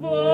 Wo